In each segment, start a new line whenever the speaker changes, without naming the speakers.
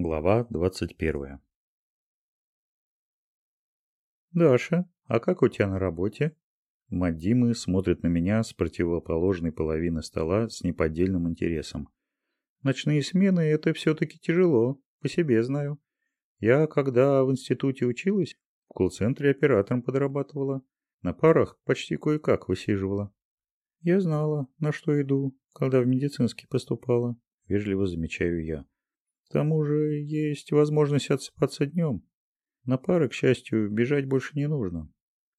Глава 21. «Даша, а как у тебя на работе?» Мать смотрит на меня с противоположной половины стола с неподдельным интересом. «Ночные смены – это все-таки тяжело, по себе знаю. Я, когда в институте училась, в колл-центре оператором подрабатывала. На парах почти кое-как высиживала. Я знала, на что иду, когда в медицинский поступала», – вежливо замечаю я. К тому же есть возможность отсыпаться днем. На пары, к счастью, бежать больше не нужно.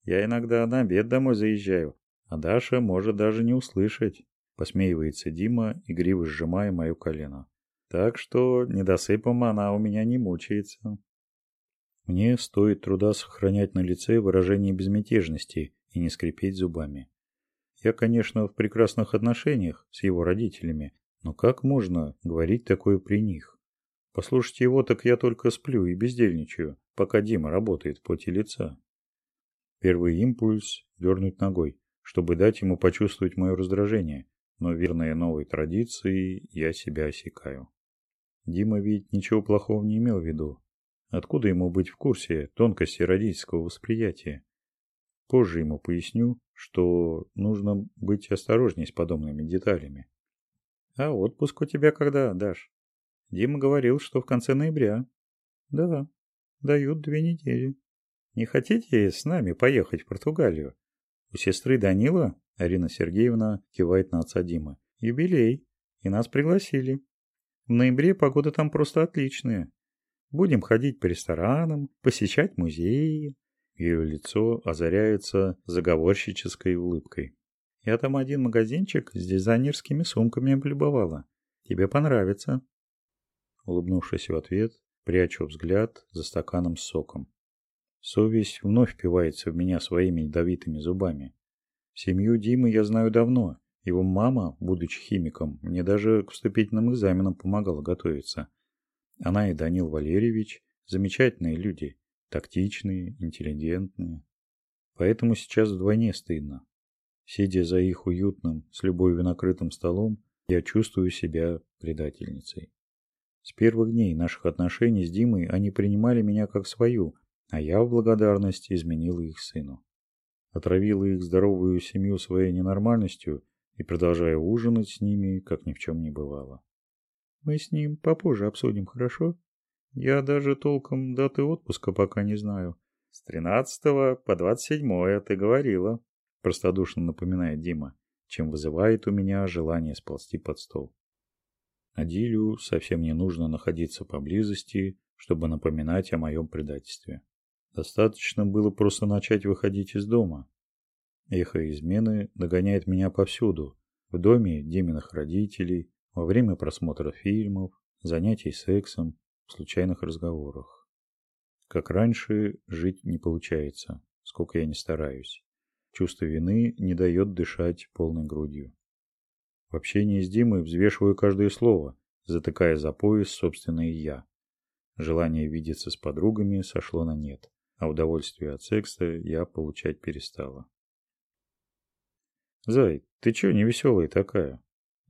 Я иногда на обед домой заезжаю, а Даша может даже не услышать. Посмеивается Дима, игриво сжимая мое колено. Так что недосыпом она у меня не мучается. Мне стоит труда сохранять на лице выражение безмятежности и не скрипеть зубами. Я, конечно, в прекрасных отношениях с его родителями, но как можно говорить такое при них? Послушать его, так я только сплю и бездельничаю, пока Дима работает поте лица. Первый импульс – дернуть ногой, чтобы дать ему почувствовать мое раздражение, но верная новой традиции я себя осекаю. Дима ведь ничего плохого не имел в виду. Откуда ему быть в курсе тонкости родительского восприятия? Позже ему поясню, что нужно быть осторожней с подобными деталями. А отпуск у тебя когда, Даш? Дима говорил, что в конце ноября. Да, дают две недели. Не хотите с нами поехать в Португалию? У сестры Данила, Арина Сергеевна, кивает на отца Димы. Юбилей. И нас пригласили. В ноябре погода там просто отличная. Будем ходить по ресторанам, посещать музеи. Ее лицо озаряется заговорщической улыбкой. Я там один магазинчик с дизайнерскими сумками облюбовала. Тебе понравится. Улыбнувшись в ответ, прячу взгляд за стаканом с соком. Совесть вновь впивается в меня своими ядовитыми зубами. Семью Димы я знаю давно. Его мама, будучи химиком, мне даже к вступительным экзаменам помогала готовиться. Она и Данил Валерьевич – замечательные люди, тактичные, интеллигентные. Поэтому сейчас вдвойне стыдно. Сидя за их уютным, с любовью накрытым столом, я чувствую себя предательницей. С первых дней наших отношений с Димой они принимали меня как свою, а я в благодарность изменила их сыну. Отравила их здоровую семью своей ненормальностью и продолжая ужинать с ними, как ни в чем не бывало. Мы с ним попозже обсудим, хорошо? Я даже толком даты отпуска пока не знаю. С тринадцатого по двадцать седьмое ты говорила, простодушно напоминает Дима, чем вызывает у меня желание сползти под стол. Адилю совсем не нужно находиться поблизости, чтобы напоминать о моем предательстве. Достаточно было просто начать выходить из дома. Эхо измены догоняет меня повсюду. В доме Диминых родителей, во время просмотра фильмов, занятий сексом, в случайных разговорах. Как раньше, жить не получается, сколько я не стараюсь. Чувство вины не дает дышать полной грудью. В общении с Димой взвешиваю каждое слово, затыкая за пояс собственное «я». Желание видеться с подругами сошло на нет, а удовольствие от секса я получать перестала. «Зай, ты чё невеселая такая?»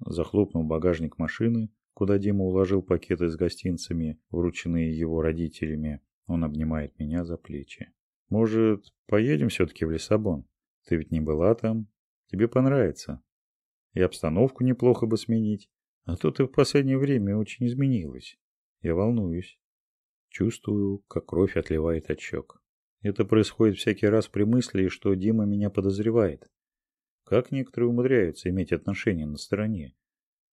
Захлопнул багажник машины, куда Дима уложил пакеты с гостинцами, врученные его родителями, он обнимает меня за плечи. «Может, поедем все-таки в Лиссабон? Ты ведь не была там? Тебе понравится. И обстановку неплохо бы сменить. А то ты в последнее время очень изменилась. Я волнуюсь. Чувствую, как кровь отливает от щек. Это происходит всякий раз при мысли, что Дима меня подозревает. Как некоторые умудряются иметь отношения на стороне?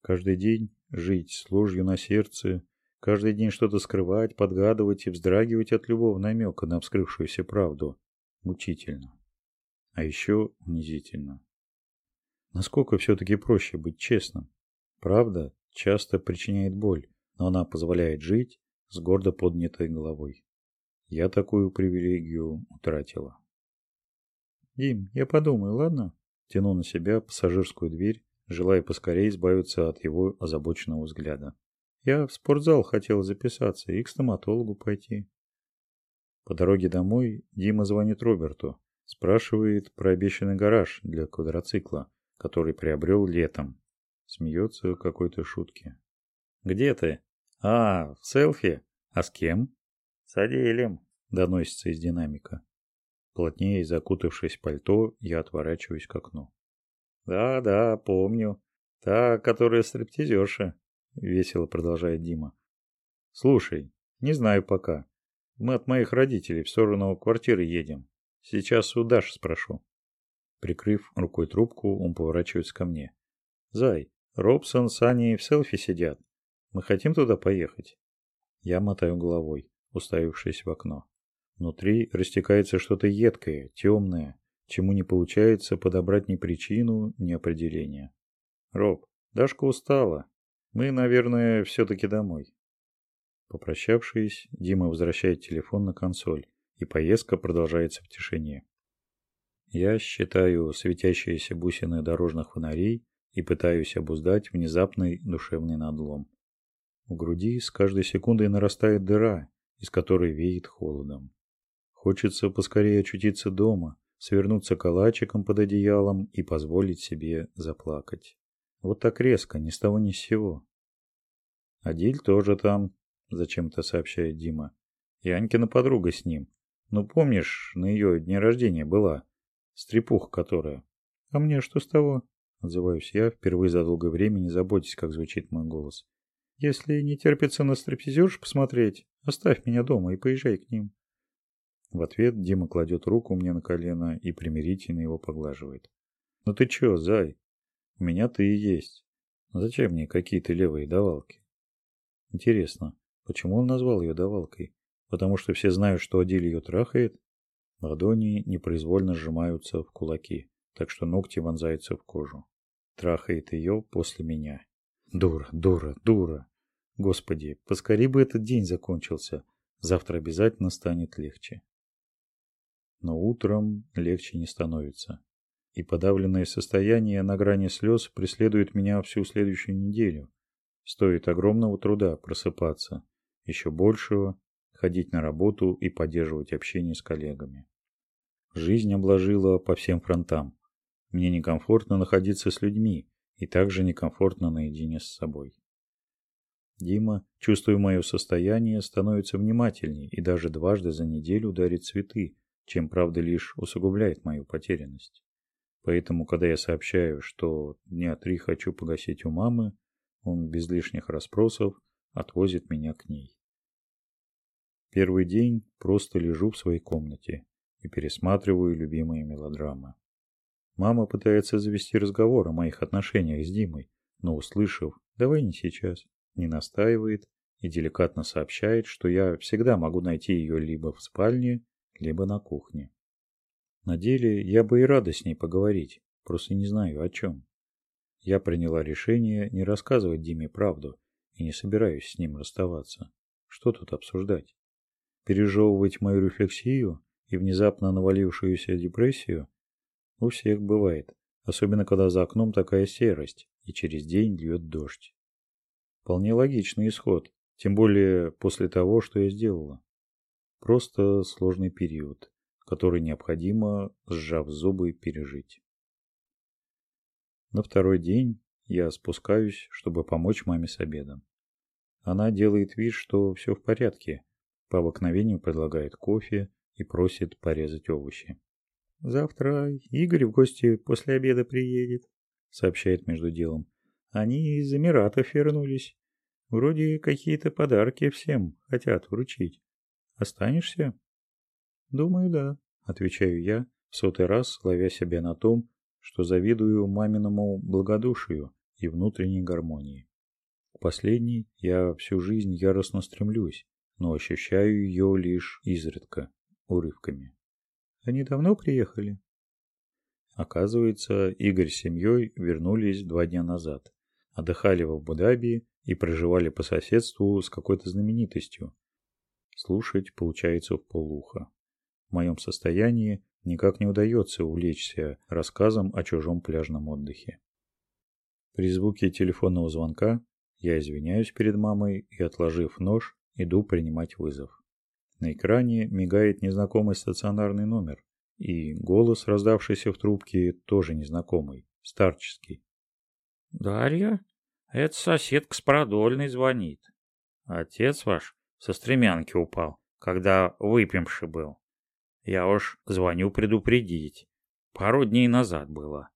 Каждый день жить с ложью на сердце, каждый день что-то скрывать, подгадывать и вздрагивать от любого намека на вскрывшуюся правду. Мучительно. А еще унизительно. Насколько все-таки проще быть честным? Правда часто причиняет боль, но она позволяет жить с гордо поднятой головой. Я такую привилегию утратила. «Дим, я подумаю, ладно?» Тяну на себя пассажирскую дверь, желая поскорее избавиться от его озабоченного взгляда. Я в спортзал хотел записаться и к стоматологу пойти. По дороге домой Дима звонит Роберту, спрашивает про обещанный гараж для квадроцикла который приобрел летом. Смеется какой-то шутки. «Где ты?» «А, в селфи? А с кем? С Аделем, доносится из динамика. Плотнее закутавшись в пальто, я отворачиваюсь к окну. Да, да, помню. Та, которая стриптизерша, весело продолжает Дима. Слушай, не знаю пока. Мы от моих родителей в сторону квартиры едем. Сейчас у Даши спрошу. Прикрыв рукой трубку, он поворачивается ко мне. Зай, Робсон с Аней в селфи сидят. Мы хотим туда поехать. Я мотаю головой, уставившись в окно. Внутри растекается что-то едкое, темное, чему не получается подобрать ни причину, ни определение. Роб, Дашка устала. Мы, наверное, все-таки домой. Попрощавшись, Дима возвращает телефон на консоль, и поездка продолжается в тишине. Я считаю светящиеся бусины дорожных фонарей и пытаюсь обуздать внезапный душевный надлом. В груди с каждой секундой нарастает дыра, из которой веет холодом. Хочется поскорее очутиться дома, свернуться калачиком под одеялом и позволить себе заплакать. Вот так резко, ни с того ни с сего. Адиль тоже там, зачем-то сообщает Дима. И Анькина подруга с ним. Ну помнишь, на ее дне рождения была. Стрепуха которая. А мне что с того? Отзываюсь я, впервые за долгое время не заботясь, как звучит мой голос. Если не терпится на стриптизерш посмотреть, оставь меня дома и поезжай к ним. В ответ Дима кладет руку мне на колено и примирительно его поглаживает. «Ну ты чё, зай? У меня ты и есть. Зачем мне какие-то левые давалки?» Интересно, почему он назвал ее давалкой? Потому что все знают, что Адиль ее трахает? Ладони непроизвольно сжимаются в кулаки, так что ногти вонзаются в кожу. Трахает ее после меня. Дура, дура, дура. Господи, поскорей бы этот день закончился. Завтра обязательно станет легче. Но утром легче не становится. И подавленное состояние на грани слез преследует меня всю следующую неделю. Стоит огромного труда просыпаться, еще большего ходить на работу и поддерживать общение с коллегами. Жизнь обложила по всем фронтам. Мне некомфортно находиться с людьми и также некомфортно наедине с собой. Дима, чувствуя мое состояние, становится внимательней и даже дважды за неделю дарит цветы, чем, правда, лишь усугубляет мою потерянность. Поэтому, когда я сообщаю, что дня три хочу погасить у мамы, он без лишних расспросов отвозит меня к ней. Первый день просто лежу в своей комнате и пересматриваю любимые мелодрамы. Мама пытается завести разговор о моих отношениях с Димой, но, услышав «давай не сейчас», не настаивает и деликатно сообщает, что я всегда могу найти ее либо в спальне, либо на кухне. На деле я бы и рада с ней поговорить, просто не знаю о чем. Я приняла решение не рассказывать Диме правду и не собираюсь с ним расставаться. Что тут обсуждать? Пережевывать мою рефлексию и внезапно навалившуюся депрессию? У всех бывает, особенно когда за окном такая серость и через день льет дождь. Вполне логичный исход, тем более после того, что я сделала. Просто сложный период, который необходимо, сжав зубы, пережить. На второй день я спускаюсь, чтобы помочь маме с обедом. Она делает вид, что все в порядке, по обыкновению предлагает кофе и просит порезать овощи. «Завтра Игорь в гости после обеда приедет», — сообщает между делом. «Они из Эмиратов вернулись. Вроде какие-то подарки всем хотят вручить. Останешься? Думаю, да, отвечаю я, в сотый раз ловя себя на том, что завидую маминому благодушию и внутренней гармонии. К последней я всю жизнь яростно стремлюсь, но ощущаю ее лишь изредка, урывками. Они давно приехали? Оказывается, Игорь с семьей вернулись два дня назад. Отдыхали в Абу-Даби и проживали по соседству с какой-то знаменитостью, Слушать получается в полуха. В моем состоянии никак не удается увлечься рассказом о чужом пляжном отдыхе. При звуке телефонного звонка я извиняюсь перед мамой и, отложив нож, иду принимать вызов. На экране мигает незнакомый стационарный номер, и голос, раздавшийся в трубке, тоже незнакомый, старческий.
«Дарья? Это соседка с продольной звонит. Отец ваш Со стремянки упал, когда выпьемши был. Я уж звоню предупредить. Пару дней назад было.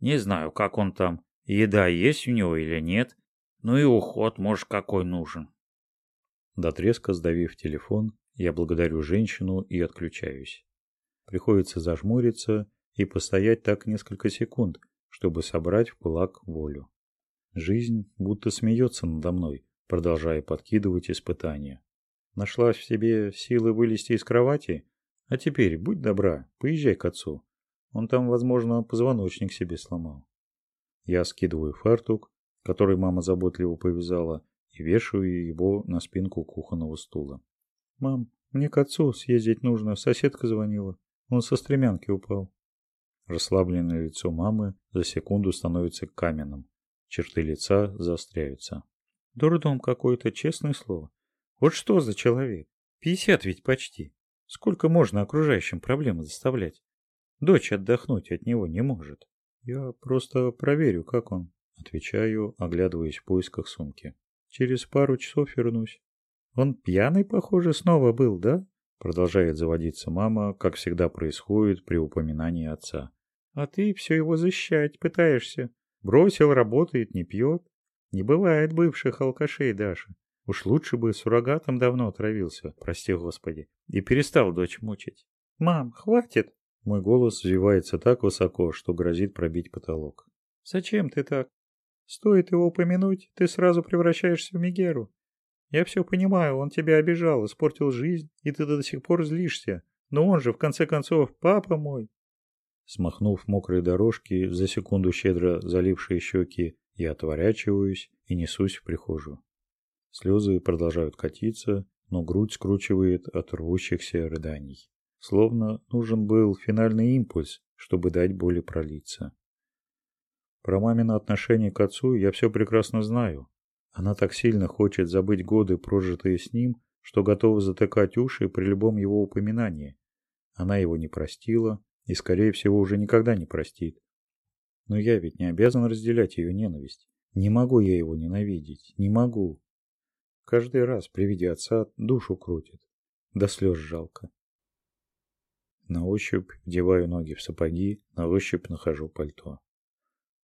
Не знаю, как он там, еда есть у него или нет, ну и уход, может, какой нужен.
До треска сдавив телефон, я благодарю женщину и отключаюсь. Приходится зажмуриться и постоять так несколько секунд, чтобы собрать в кулак волю. Жизнь будто смеется надо мной, продолжая подкидывать испытания. Нашла в себе силы вылезти из кровати? А теперь, будь добра, поезжай к отцу. Он там, возможно, позвоночник себе сломал. Я скидываю фартук, который мама заботливо повязала, и вешаю его на спинку кухонного стула. «Мам, мне к отцу съездить нужно, соседка звонила. Он со стремянки упал». Расслабленное лицо мамы за секунду становится каменным. Черты лица заостряются. Дурдом какой-то, честное слово. Вот что за человек? Пятьдесят ведь почти. Сколько можно окружающим проблемы доставлять? Дочь отдохнуть от него не может. Я просто проверю, как он. Отвечаю, оглядываясь в поисках сумки. Через пару часов вернусь. Он пьяный, похоже, снова был, да? Продолжает заводиться мама, как всегда происходит при упоминании отца. А ты все его защищать пытаешься. Бросил, работает, не пьет. Не бывает бывших алкашей, Даша. Уж лучше бы суррогатом давно отравился, прости господи, и перестал дочь мучить. Мам, хватит. Мой голос взвивается так высоко, что грозит пробить потолок. Зачем ты так? Стоит его упомянуть, ты сразу превращаешься в Мегеру. Я все понимаю, он тебя обижал, испортил жизнь, и ты до сих пор злишься. Но он же, в конце концов, папа мой. Смахнув мокрые дорожки, за секунду щедро залившие щеки, я отворачиваюсь и несусь в прихожую. Слезы продолжают катиться, но грудь скручивает от рвущихся рыданий. Словно нужен был финальный импульс, чтобы дать боли пролиться. Про мамино отношение к отцу я все прекрасно знаю. Она так сильно хочет забыть годы, прожитые с ним, что готова затыкать уши при любом его упоминании. Она его не простила, и, скорее всего, уже никогда не простит. Но я ведь не обязан разделять ее ненависть. Не могу я его ненавидеть, не могу. Каждый раз при виде отца душу крутит. До слез жалко. На ощупь вдеваю ноги в сапоги, на ощупь нахожу пальто.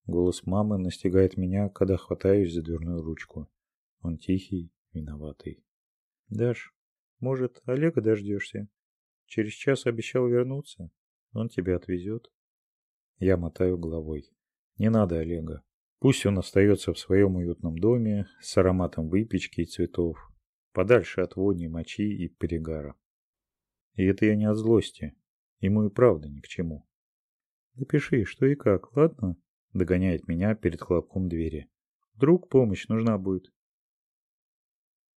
Голос мамы настигает меня, когда хватаюсь за дверную ручку. Он тихий, виноватый. «Даш, может, Олега дождешься? Через час обещал вернуться. Он тебя отвезет. Я мотаю головой. Не надо Олега. Пусть он остается в своем уютном доме с ароматом выпечки и цветов, подальше от вони, мочи и перегара. И это я не от злости. Ему и правда ни к чему. Напиши, что и как, ладно? Догоняет меня перед хлопком двери. Вдруг помощь нужна будет.